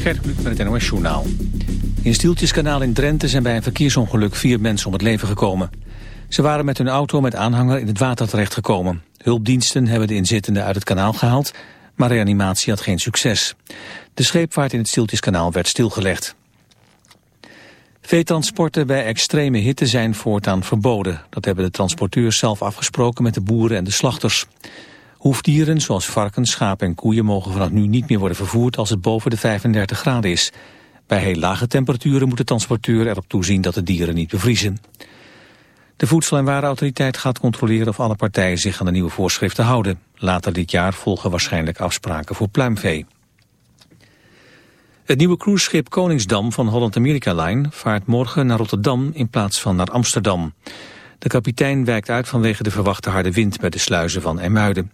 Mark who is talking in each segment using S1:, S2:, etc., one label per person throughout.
S1: Gert Kluk met het NOS Journaal. In Stieltjeskanaal in Drenthe zijn bij een verkeersongeluk vier mensen om het leven gekomen. Ze waren met hun auto met aanhanger in het water terechtgekomen. Hulpdiensten hebben de inzittenden uit het kanaal gehaald, maar reanimatie had geen succes. De scheepvaart in het Stieltjeskanaal werd stilgelegd. Veetransporten bij extreme hitte zijn voortaan verboden. Dat hebben de transporteurs zelf afgesproken met de boeren en de slachters. Hoefdieren zoals varkens, schapen en koeien mogen vanaf nu niet meer worden vervoerd als het boven de 35 graden is. Bij heel lage temperaturen moet de transporteur erop toezien dat de dieren niet bevriezen. De Voedsel- en Warenautoriteit gaat controleren of alle partijen zich aan de nieuwe voorschriften houden. Later dit jaar volgen waarschijnlijk afspraken voor pluimvee. Het nieuwe cruiseschip Koningsdam van Holland America Line vaart morgen naar Rotterdam in plaats van naar Amsterdam. De kapitein wijkt uit vanwege de verwachte harde wind bij de sluizen van Emuiden.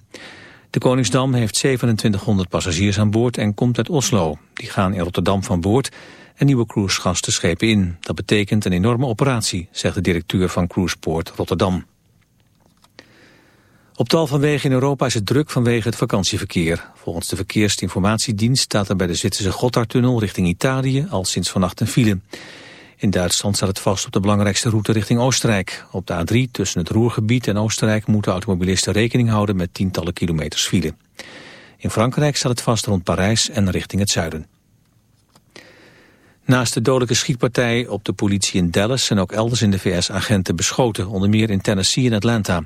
S1: De Koningsdam heeft 2700 passagiers aan boord en komt uit Oslo. Die gaan in Rotterdam van boord en nieuwe cruisegasten schepen in. Dat betekent een enorme operatie, zegt de directeur van Cruiseport Rotterdam. Op tal van wegen in Europa is het druk vanwege het vakantieverkeer. Volgens de Verkeersinformatiedienst staat er bij de Zwitserse Gotthardtunnel richting Italië al sinds vannacht een file. In Duitsland staat het vast op de belangrijkste route richting Oostenrijk. Op de A3 tussen het Roergebied en Oostenrijk moeten automobilisten rekening houden met tientallen kilometers file. In Frankrijk staat het vast rond Parijs en richting het zuiden. Naast de dodelijke schietpartij op de politie in Dallas zijn ook elders in de VS agenten beschoten, onder meer in Tennessee en Atlanta.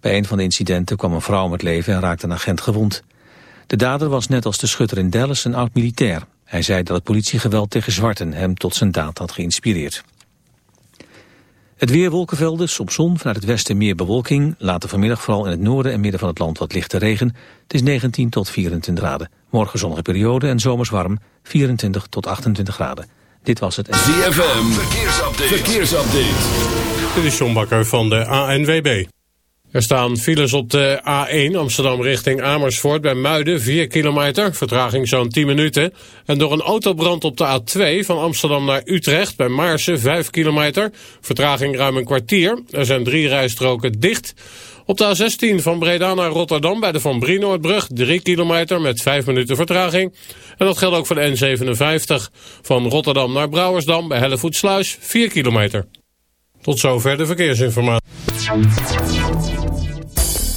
S1: Bij een van de incidenten kwam een vrouw om het leven en raakte een agent gewond. De dader was net als de schutter in Dallas een oud-militair. Hij zei dat het politiegeweld tegen zwarten hem tot zijn daad had geïnspireerd. Het weer wolkenvelden, soms zon, vanuit het westen meer bewolking. Later vanmiddag vooral in het noorden en midden van het land wat lichte regen. Het is 19 tot 24 graden. Morgen zonnige periode en zomers warm, 24 tot 28 graden. Dit was het...
S2: ZFM, verkeersupdate. verkeersupdate.
S3: Dit is John Bakker van de ANWB. Er staan files op de A1 Amsterdam richting Amersfoort bij Muiden 4 kilometer, vertraging zo'n 10 minuten. En door een autobrand op de A2 van Amsterdam naar Utrecht bij Maarsen 5 kilometer, vertraging ruim een kwartier. Er zijn drie rijstroken dicht. Op de A16 van Breda naar Rotterdam bij de Van Brienoordbrug 3 kilometer met 5 minuten vertraging. En dat geldt ook voor de N57 van Rotterdam naar Brouwersdam bij Hellevoetsluis 4 kilometer. Tot zover de verkeersinformatie.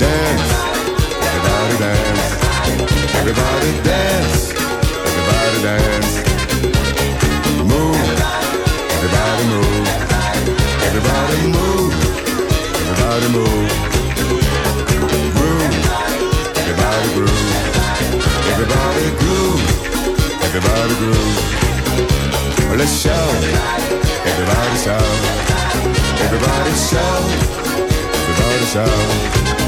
S4: dance, everybody dance, everybody dance, everybody dance. Move, everybody move, everybody move, everybody move. Groove, everybody groove, everybody groove, everybody
S5: groove. Let's shout, everybody shout, everybody shout, everybody shout.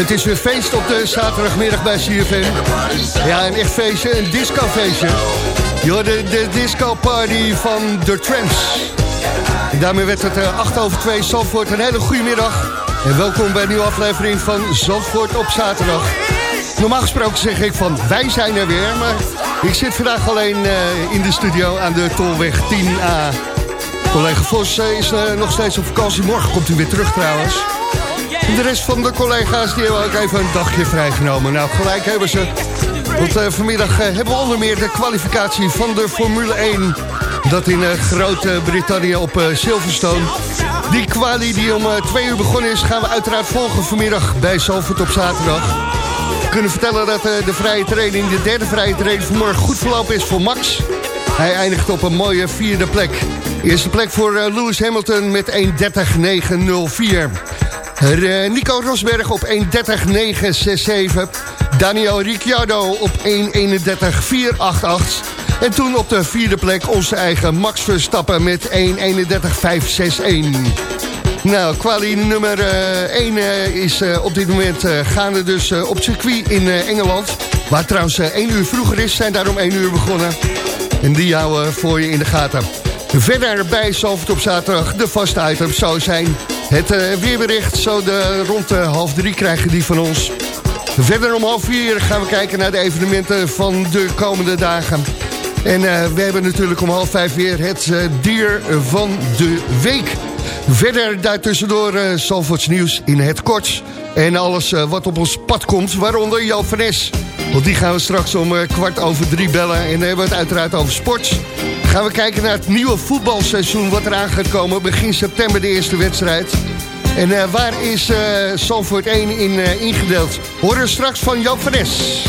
S6: Het is weer feest op de zaterdagmiddag bij CFM. Ja, een echt feestje, een discofeestje. Hoorde de disco party van The Tramps. Daarmee werd het eh, 8 over 2 Zandvoort. Een hele goede middag. En welkom bij een nieuwe aflevering van Zandvoort op zaterdag. Normaal gesproken zeg ik van wij zijn er weer. Maar ik zit vandaag alleen eh, in de studio aan de Tolweg 10A. Collega Vos eh, is eh, nog steeds op vakantie. Morgen komt hij weer terug trouwens. En de rest van de collega's die hebben ook even een dagje vrijgenomen. Nou, gelijk hebben ze. Want eh, vanmiddag eh, hebben we onder meer de kwalificatie van de Formule 1. Dat in eh, Groot-Brittannië op Silverstone. Die kwalie die om twee uur begonnen is... gaan we uiteraard volgen vanmiddag bij Zalvoort op zaterdag. We kunnen vertellen dat de vrije training, de derde vrije training vanmorgen goed verlopen is voor Max. Hij eindigt op een mooie vierde plek. Eerste plek voor Lewis Hamilton met 1.30.904. Er, eh, Nico Rosberg op 1.30.967. Daniel Ricciardo op 1.31.488. En toen op de vierde plek onze eigen Max Verstappen met 1.31.561. Nou, kwalie nummer 1 is eh, op dit moment eh, gaande dus eh, op het circuit in eh, Engeland. Waar trouwens 1 uur vroeger is, zijn daarom 1 uur begonnen. En die houden voor je in de gaten. Verder bij Zalvoort op zaterdag de vaste items zou zijn... het eh, weerbericht, zo de, rond de half drie krijgen die van ons. Verder om half vier gaan we kijken naar de evenementen van de komende dagen. En eh, we hebben natuurlijk om half vijf weer het eh, dier van de week. Verder daartussendoor uh, Zalvoorts nieuws in het kort. En alles eh, wat op ons pad komt, waaronder Joop van. Want die gaan we straks om eh, kwart over drie bellen. En dan hebben we het uiteraard over sport. Gaan we kijken naar het nieuwe voetbalseizoen wat eraan gaat komen. Begin september de eerste wedstrijd. En eh, waar is eh Zalvoort 1 in eh, ingedeeld? Horen straks van Joop van Es.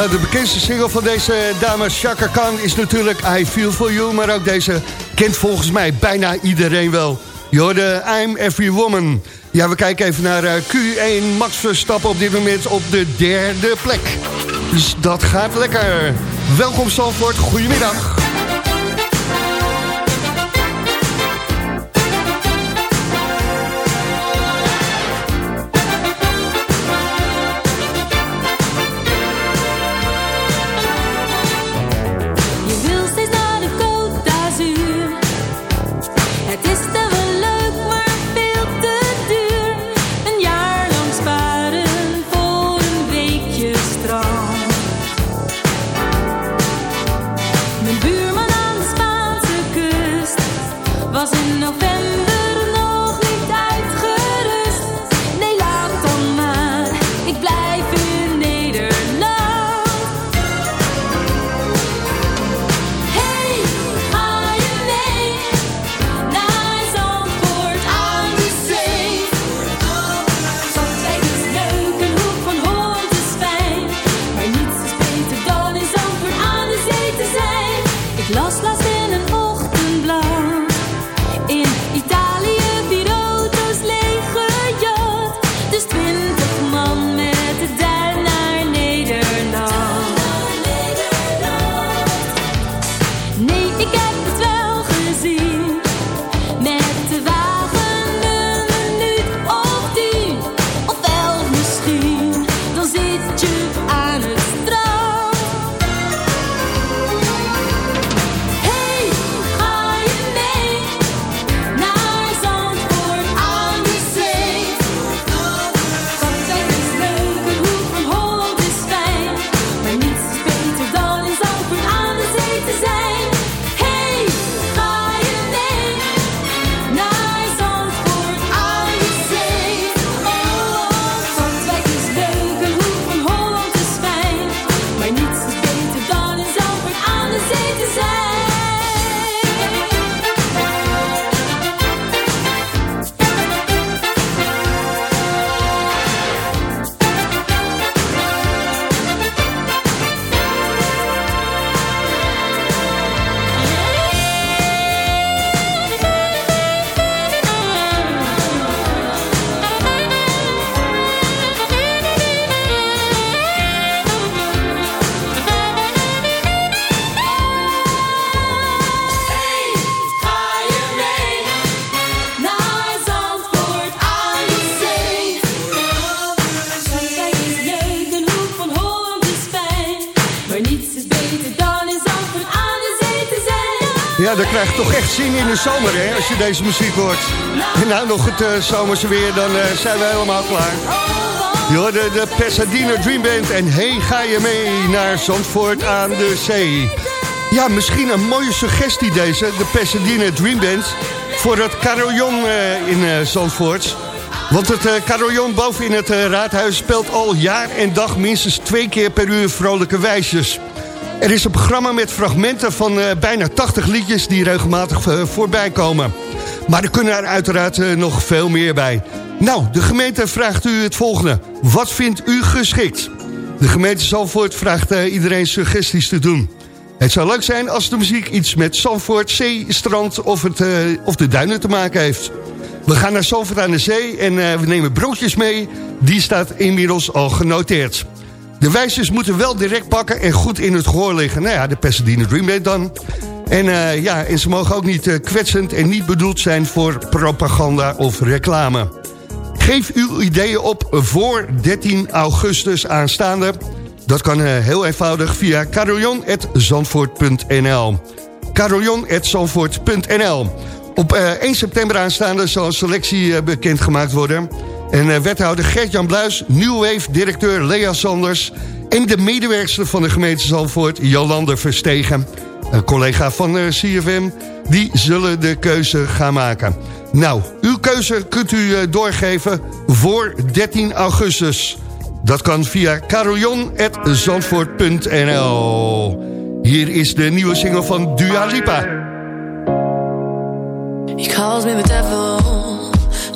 S6: Nou, de bekendste single van deze dame Chaka Khan is natuurlijk I Feel For You. Maar ook deze kent volgens mij bijna iedereen wel. Je hoorde I'm Every Woman. Ja, we kijken even naar eh, Q1. Max Verstappen op dit moment op de derde plek. Dus dat gaat lekker. Welkom Zandvoort, goedemiddag. Ja, dan krijg je toch echt zin in de zomer, hè, als je deze muziek hoort. En nou nog het eh, zomerse weer, dan eh, zijn we helemaal klaar. Je hoorde de Pasadena Dream Band en hey, ga je mee naar Zandvoort aan de zee. Ja, misschien een mooie suggestie deze, de Pasadena Dream Band... voor het carillon eh, in Zandvoort. Want het eh, carillon boven in het raadhuis speelt al jaar en dag... minstens twee keer per uur vrolijke wijsjes. Er is een programma met fragmenten van eh, bijna 80 liedjes... die regelmatig eh, voorbij komen. Maar er kunnen er uiteraard eh, nog veel meer bij. Nou, de gemeente vraagt u het volgende. Wat vindt u geschikt? De gemeente Zandvoort vraagt iedereen suggesties te doen. Het zou leuk zijn als de muziek iets met Zandvoort, zee, strand of, het, of de duinen te maken heeft. We gaan naar Zandvoort aan de zee en we nemen broodjes mee. Die staat inmiddels al genoteerd. De wijzers moeten wel direct pakken en goed in het gehoor liggen. Nou ja, de Pasadena Dream Band dan. En, eh, ja, en ze mogen ook niet eh, kwetsend en niet bedoeld zijn voor propaganda of reclame. Geef uw ideeën op voor 13 augustus aanstaande. Dat kan eh, heel eenvoudig via carillon.zandvoort.nl carillon.zandvoort.nl Op eh, 1 september aanstaande zal een selectie bekendgemaakt worden. En eh, wethouder Gert-Jan Bluis, New Wave directeur Lea Sanders... en de medewerkster van de gemeente Zandvoort, Jolande Verstegen... een collega van eh, CFM, die zullen de keuze gaan maken. Nou, uw keuze kunt u eh, doorgeven voor 13 augustus. Dat kan via carillon.zandvoort.nl Hier is de nieuwe single van Dua Lipa.
S7: He calls me the devil.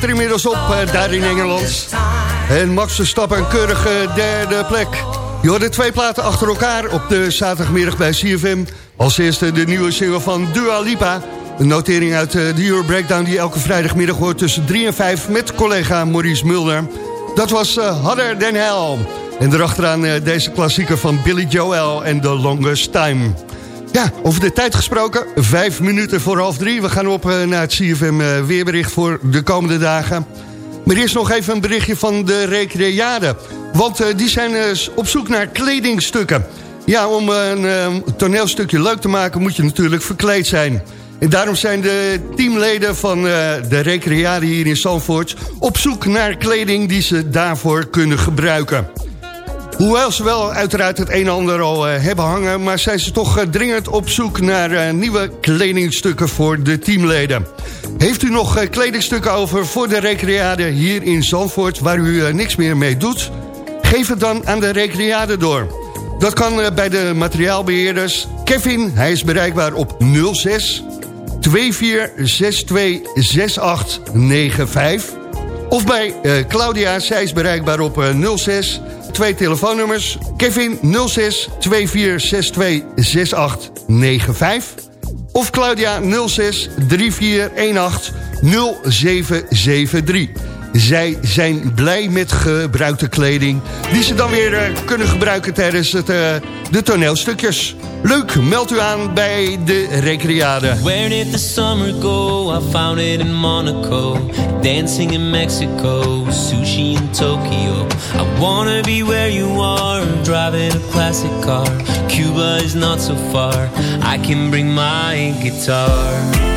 S6: Zit er inmiddels op, eh, daar in Engeland. En Max Verstappen een keurige derde plek. Je hoorde twee platen achter elkaar op de zaterdagmiddag bij CFM. Als eerste de nieuwe single van Dua Lipa. Een notering uit eh, de Euro Breakdown die elke vrijdagmiddag hoort tussen 3 en 5 met collega Maurice Mulder. Dat was eh, Harder Than Hell. En erachteraan deze klassieker van Billy Joel en The Longest Time. Ja, over de tijd gesproken. Vijf minuten voor half drie. We gaan op eh, naar het CFM eh, weerbericht voor de komende dagen. Maar eerst nog even een berichtje van de Recreade. Want eh, die zijn op zoek naar kledingstukken. Ja, om een toneelstukje leuk te maken moet je natuurlijk verkleed zijn. En daarom zijn de teamleden van de Recreade hier in Zandvoort... op zoek naar kleding die ze daarvoor kunnen gebruiken. Hoewel ze wel uiteraard het een en ander al eh, hebben hangen... maar zijn ze toch eh, dringend op zoek naar eh, nieuwe kledingstukken voor de teamleden. Heeft u nog kledingstukken over voor de recreade hier in Zandvoort... waar u niks meer mee doet? Geef het dan aan de recreade door. Dat kan bij de materiaalbeheerders. Kevin, hij is bereikbaar op 06 2462 6895. Of bij Claudia, zij is bereikbaar op eh, 06, twee telefoonnummers. Kevin 06 2462 6895. Of Claudia 06 3418 0773. Zij zijn blij met gebruikte kleding... die ze dan weer eh, kunnen gebruiken tijdens het, eh, de toneelstukjes. Leuk, meld u aan bij de Recreade.
S8: Where did the summer go? I found it in Monaco. Dancing in Mexico. Sushi in Tokyo. I wanna be where you are. Driving a classic car. Cuba is not so far. I can bring my guitar.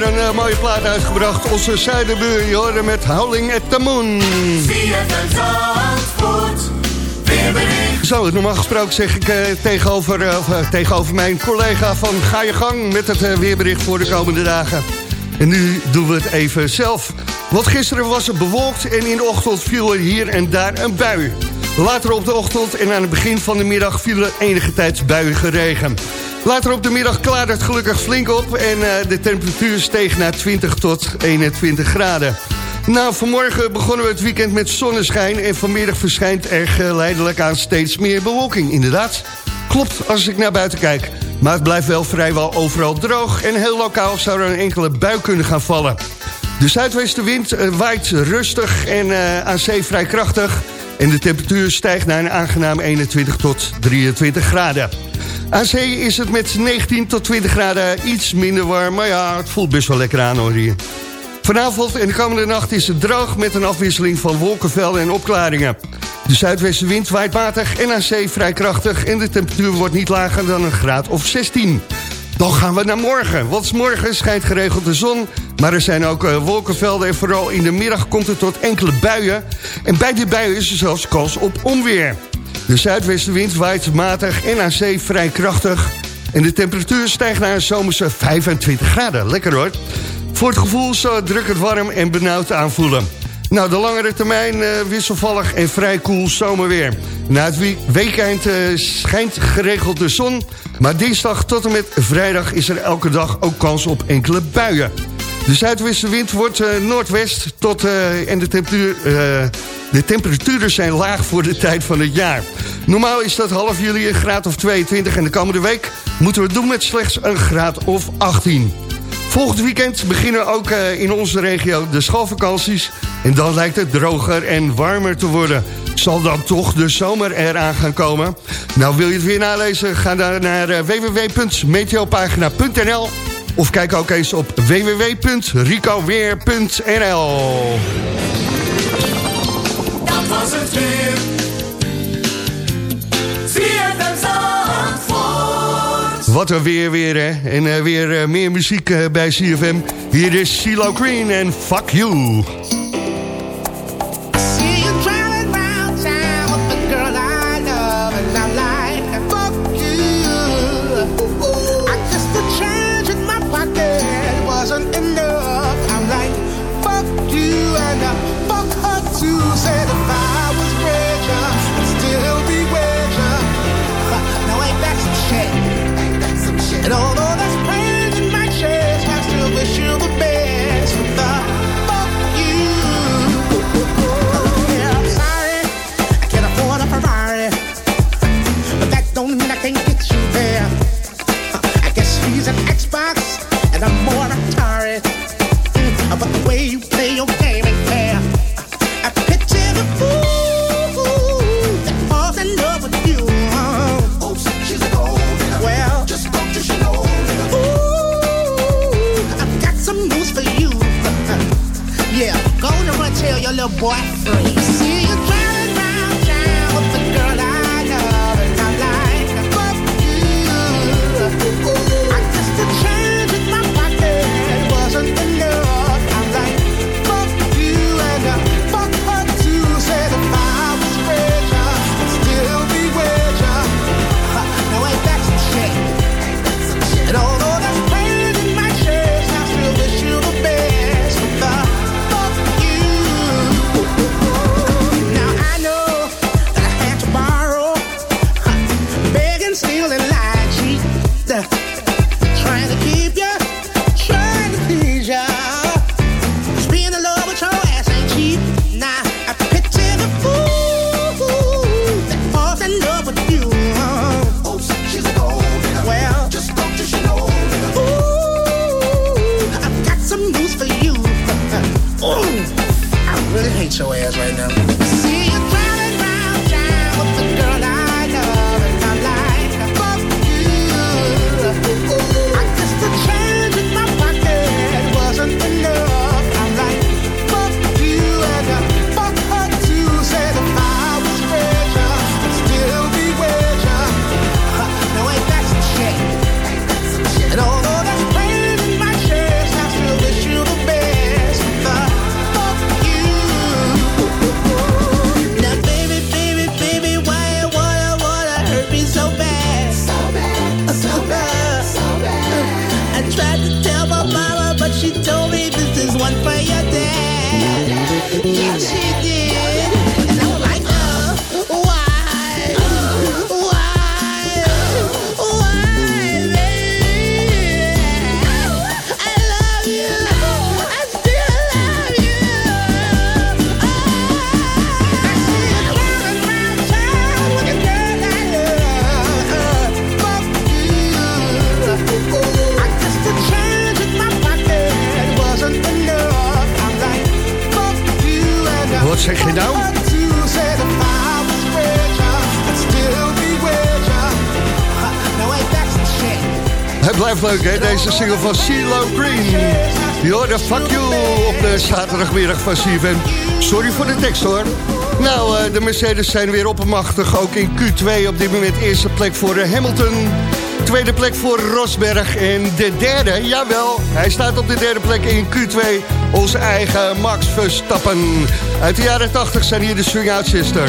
S6: Weer een eh, mooie plaat uitgebracht. Onze zuidenbuur, je met Howling at the Moon. Zo, normaal gesproken zeg ik eh, tegenover, eh, tegenover mijn collega van ga je gang met het weerbericht voor de komende dagen. En nu doen we het even zelf. Want gisteren was het bewolkt en in de ochtend viel er hier en daar een bui. Later op de ochtend en aan het begin van de middag viel er enige tijd buiige regen. Later op de middag klaarde het gelukkig flink op en eh, de temperatuur steeg naar 20 tot 21 graden. Nou, vanmorgen begonnen we het weekend met zonneschijn... en vanmiddag verschijnt er geleidelijk aan steeds meer bewolking. Inderdaad, klopt als ik naar buiten kijk. Maar het blijft wel vrijwel overal droog... en heel lokaal zou er een enkele bui kunnen gaan vallen. De zuidwestenwind eh, waait rustig en eh, aan zee vrij krachtig... en de temperatuur stijgt naar een aangenaam 21 tot 23 graden. Aan zee is het met 19 tot 20 graden iets minder warm... maar ja, het voelt best wel lekker aan hoor hier. Vanavond en de komende nacht is het droog met een afwisseling van wolkenvelden en opklaringen. De zuidwestenwind waait matig en aan zee vrij krachtig... en de temperatuur wordt niet lager dan een graad of 16. Dan gaan we naar morgen, want morgen schijnt geregeld de zon... maar er zijn ook eh, wolkenvelden en vooral in de middag komt het tot enkele buien. En bij die buien is er zelfs kans op onweer. De zuidwestenwind waait matig en aan zee vrij krachtig... en de temperatuur stijgt naar een zomerse 25 graden. Lekker hoor. Voor het gevoel het druk het warm en benauwd aanvoelen. Nou, de langere termijn eh, wisselvallig en vrij koel zomerweer. Na het weekend eh, schijnt geregeld de zon... maar dinsdag tot en met vrijdag is er elke dag ook kans op enkele buien. De zuidwestenwind wordt eh, noordwest tot, eh, en de, temperatuur, eh, de temperaturen zijn laag voor de tijd van het jaar. Normaal is dat half juli een graad of 22 en de komende week moeten we het doen met slechts een graad of 18. Volgend weekend beginnen ook in onze regio de schoolvakanties. En dan lijkt het droger en warmer te worden. Zal dan toch de zomer eraan gaan komen? Nou, wil je het weer nalezen? Ga dan naar www.meteopagina.nl of kijk ook eens op www.ricoweer.nl
S4: Dat was het weer.
S6: Wat een weer weer, hè? En eh, weer eh, meer muziek eh, bij CFM. Hier is CeeLo Green en
S9: Fuck you boa that
S10: hè? Deze single van CeeLo Green. Yo, the fuck you op de zaterdagmiddag van CFM. Sorry voor de tekst, hoor. Nou, eh, de Mercedes zijn weer oppermachtig. Ook in Q2 op dit moment eerste plek voor eh, Hamilton. Tweede plek voor Rosberg. En de derde, jawel, hij staat op de derde plek in Q2. Onze eigen Max Verstappen. Uit de jaren 80 zijn hier de Swing Out Sister.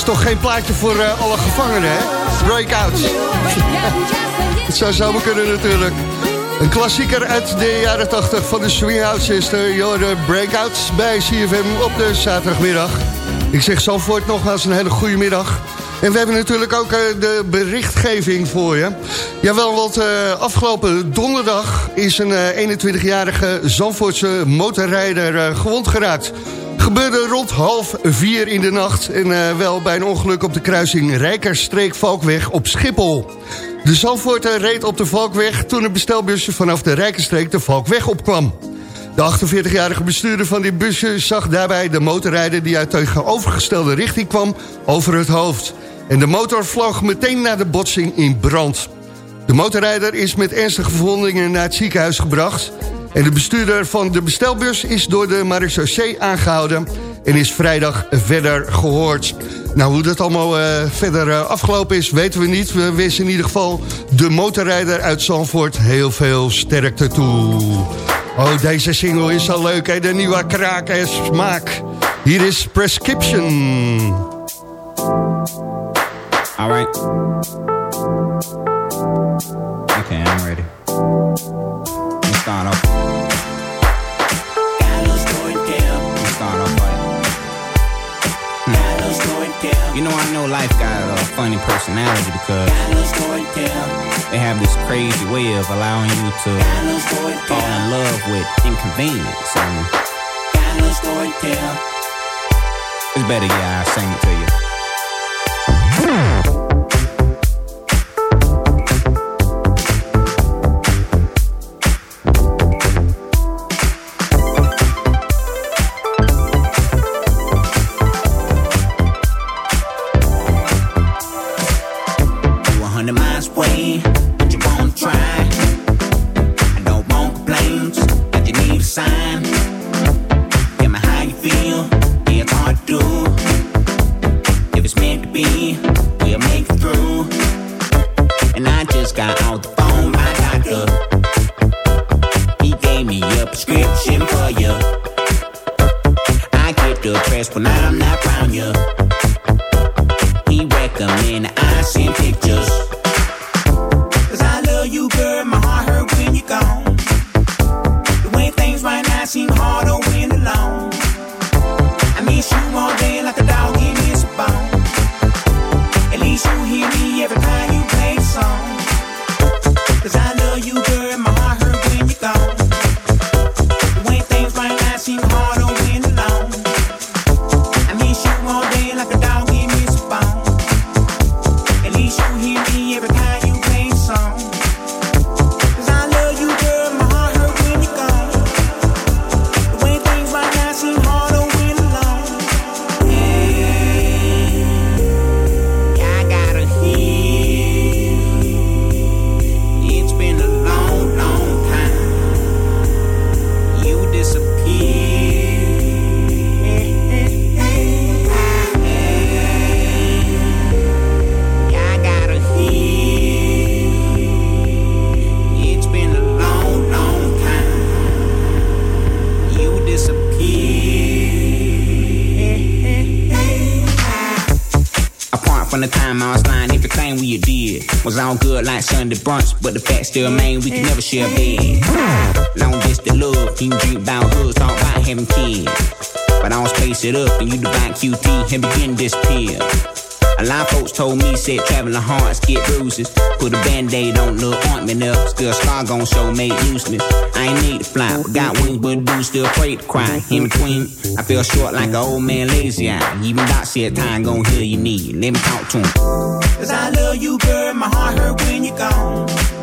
S10: Is toch geen plaatje voor eh, alle gevangenen, hè? Breakouts. Het zou zomaar kunnen natuurlijk. Een klassieker uit de jaren 80 van de Swing Out Sister. Jorde Breakouts bij CFM op de zaterdagmiddag. Ik zeg Zandvoort nogmaals een hele goede middag. En we hebben natuurlijk ook eh, de berichtgeving voor je. Jawel, want eh, afgelopen donderdag is een eh, 21-jarige Zandvoortse motorrijder gewond geraakt. Gebeurde rond half vier in de nacht en eh, wel bij een ongeluk op de kruising Rijkerstreek-Valkweg op Schiphol. De Zandvoorter reed op de Valkweg toen een bestelbusje vanaf de Rijkerstreek de Valkweg opkwam. De 48-jarige bestuurder van dit busje zag daarbij de motorrijder die uit tegenovergestelde richting kwam over het hoofd. En de motor vloog meteen naar de botsing in brand. De motorrijder is met ernstige verwondingen naar het ziekenhuis gebracht. En de bestuurder van de bestelbus is door de marechaussee aangehouden... en is vrijdag verder gehoord. Nou, hoe dat allemaal eh, verder eh, afgelopen is, weten we niet. We wensen in ieder geval de motorrijder uit Zandvoort heel veel sterkte toe. Oh, deze single is zo leuk, hè? De nieuwe kraak en smaak. Hier is Prescription.
S11: All right. Okay, I'm ready. Let's start off. You know, I know life got a funny personality because they have this crazy way of allowing you to fall in love with inconvenience. And it's better, yeah, I sing it to you. Just got out still remain we can never share a bed. Long distance love, you drink about hoods, talk about having kids. But I don't space it up, and you divide QT and begin to disappear. A lot of folks told me, said traveling hearts get bruises. Put a band-aid on the ointment up, still a scar gon' show made useless. I ain't need to fly, but got wings, but dude still afraid to cry. In between, I feel short like an old man lazy eye. Even Doc said time gon' heal your need. Let me talk to him. Cause I love you, girl, my heart hurt when you're gone.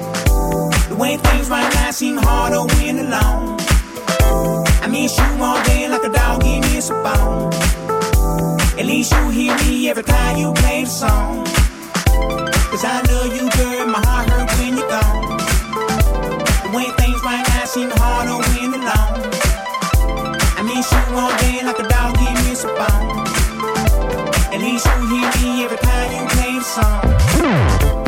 S11: The way things right now seem harder when alone. I miss you all day like a dog in his bone. At least you hear me every time you play the song. Cause I love you, girl, my heart hurt when you're gone. The way things right now seem harder when alone. I miss you all day like a dog in his bone. At least you hear me every time you play the song.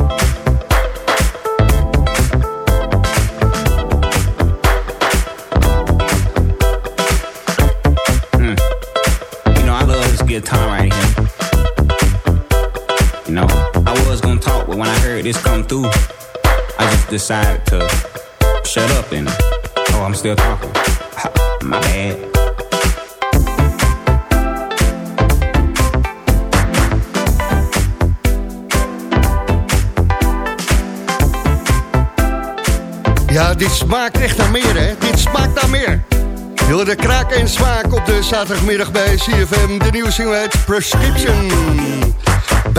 S11: Heard this come through, I just decided to shut up and oh, I'm still talking. My bad.
S6: Ja, dit smaakt echt naar meer, hè? Dit smaakt naar meer. Heel de kraak en smaak op de zaterdagmiddag bij CFM. De nieuwe single Prescription.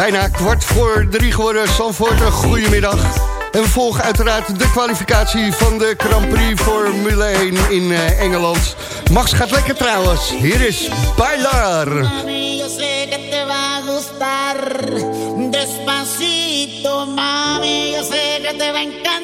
S6: Bijna kwart voor drie geworden. Zandvoort, een goedemiddag. En we volgen uiteraard de kwalificatie van de Grand Prix Formule 1 in eh, Engeland. Max gaat lekker trouwens. Hier is Bailar.
S12: Mami, yo sé que te va a. Despacito, mami, yo sé que te va a encantar.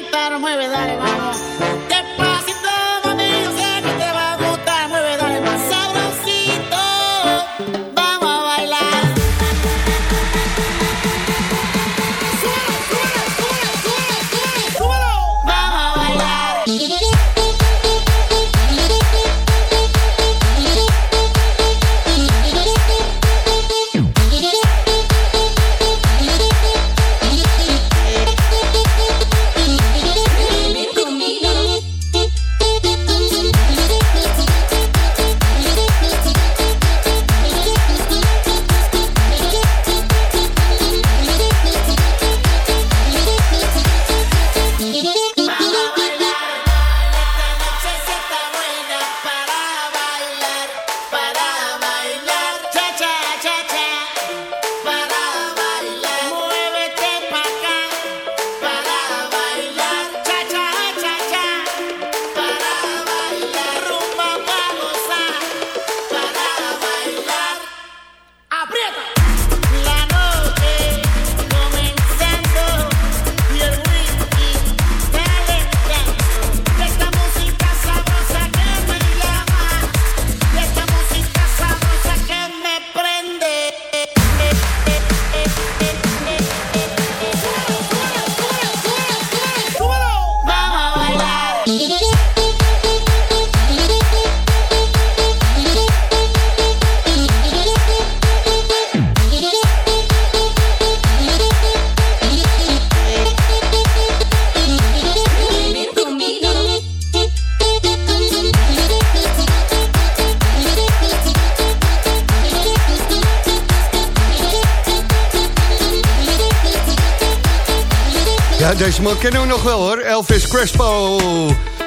S6: Kennen we nog wel hoor. Elvis Crespo.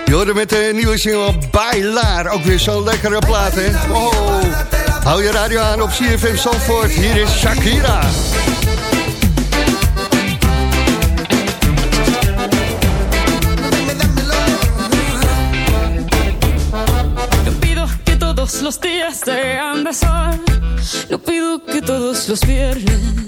S6: Je hoorde met de nieuwe single Bailar. Ook weer zo'n lekkere plaat, hè? Oh. Hou je radio aan op CFM Zandvoort. Hier is Shakira.
S10: Los días sean de sol. No pido que todos los viernes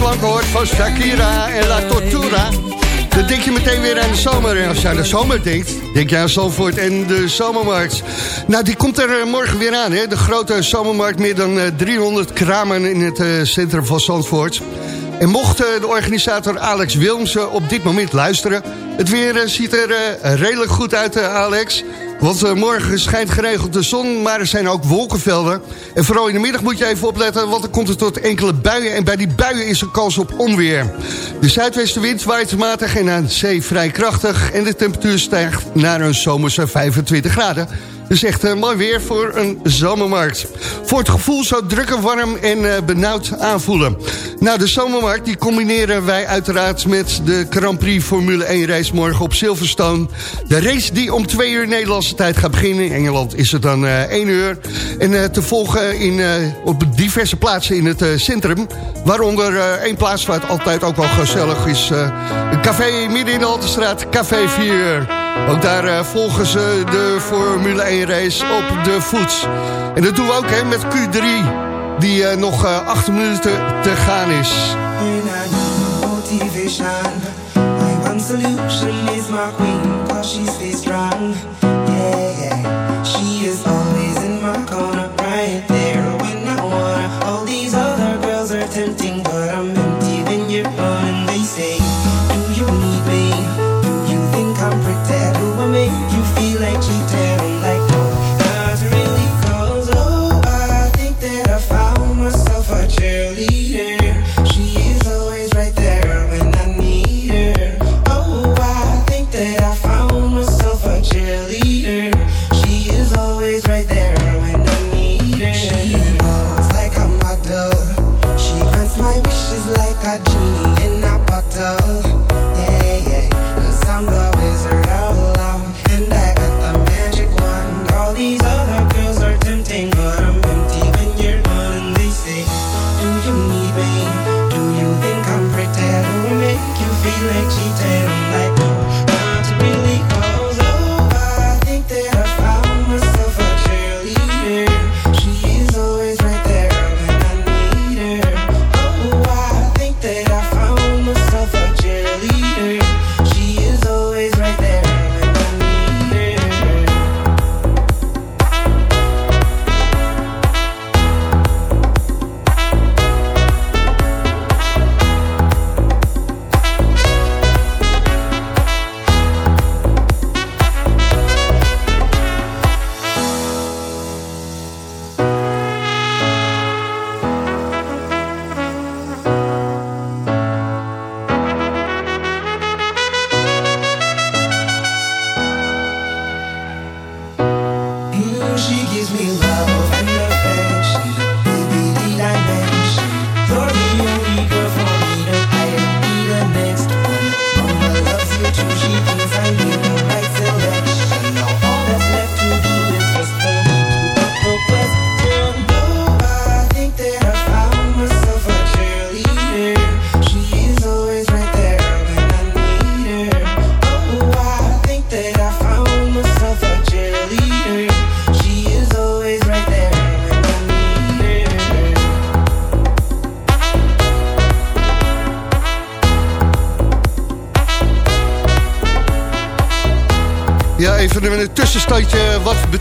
S6: klanken hoort van Shakira en La Tortura... dan denk je meteen weer aan de zomer. En als je aan de zomer denkt, denk je aan Zandvoort en de zomermarkt. Nou, die komt er eh, morgen weer aan, hè? De grote zomermarkt. Meer dan eh, 300 kramen in het eh, centrum van Zandvoort. En mocht eh, de organisator Alex Wilmsen op dit moment luisteren... het weer eh, ziet er eh, redelijk goed uit, eh, Alex... Want eh, morgen schijnt geregeld de zon, maar er zijn ook wolkenvelden. En vooral in de middag moet je even opletten, want dan komt het tot enkele buien. En bij die buien is er kans op onweer. De zuidwestenwind waait matig en aan zee vrij krachtig. En de temperatuur stijgt naar een zomerse 25 graden. Dus echt mooi weer voor een zomermarkt. Voor het gevoel zo druk warm en eh, benauwd aanvoelen. Nou, de zomermarkt die combineren wij uiteraard met de Grand Prix Formule 1 race morgen op Silverstone. De race die om twee uur Nederlandse tijd gaat beginnen. In Engeland is het dan eh 1 uur. En eh, te volgen in, op diverse plaatsen in het centrum. Waaronder één plaats waar het altijd ook wel gezellig is. een café midden in de Altenstraat, Café 4. Ook daar eh, volgen ze de Formule 1 race op de voet. En dat doen we ook hè, met Q3, die eh, nog eh, acht minuten te gaan is.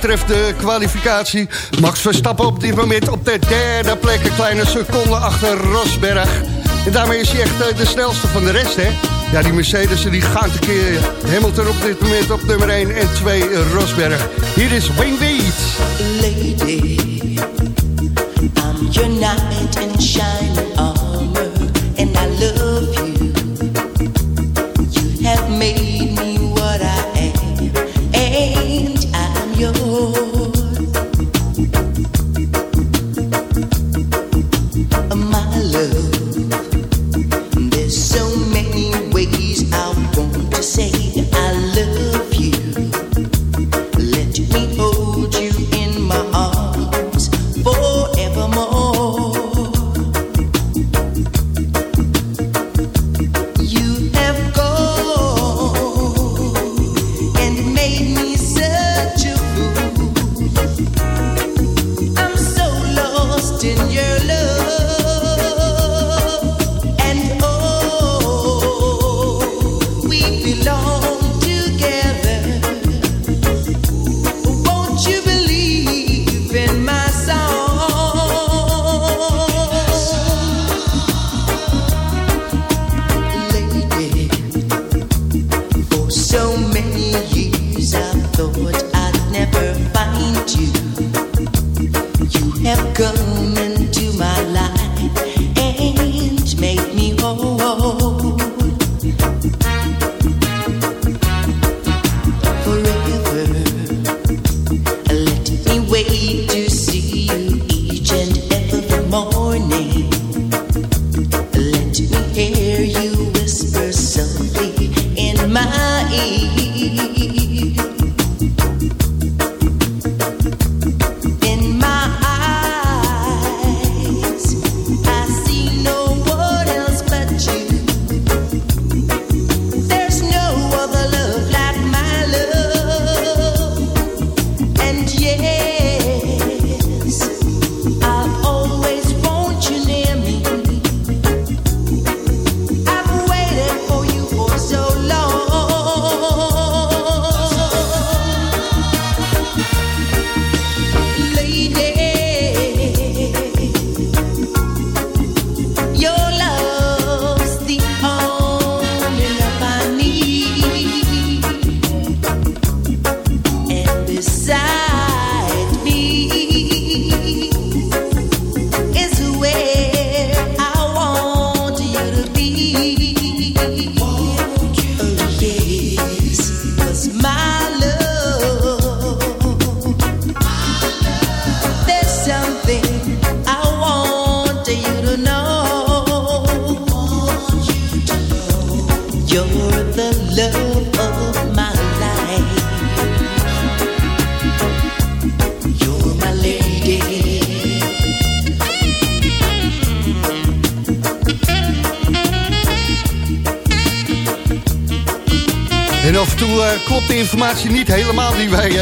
S6: betreft de kwalificatie. Max Verstappen op dit moment op de derde plek. Een kleine seconde achter Rosberg. En daarmee is hij echt eh, de snelste van de rest, hè? Ja, die Mercedes die gaan te keer. Hamilton op dit moment op nummer 1 en 2 Rosberg. Hier is Wayne Weed.
S13: Lady, I'm your knight in shining armor. And I love you. You have made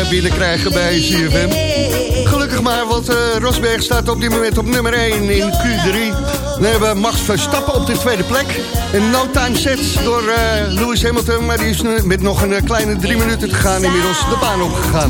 S6: binnenkrijgen bij CFM. Gelukkig maar, want eh, Rosberg staat op dit moment op nummer 1 in Q3. We hebben Max Verstappen op de tweede plek. Een no-time set door eh, Lewis Hamilton, maar die is met nog een eh, kleine drie minuten te gaan inmiddels de baan opgegaan.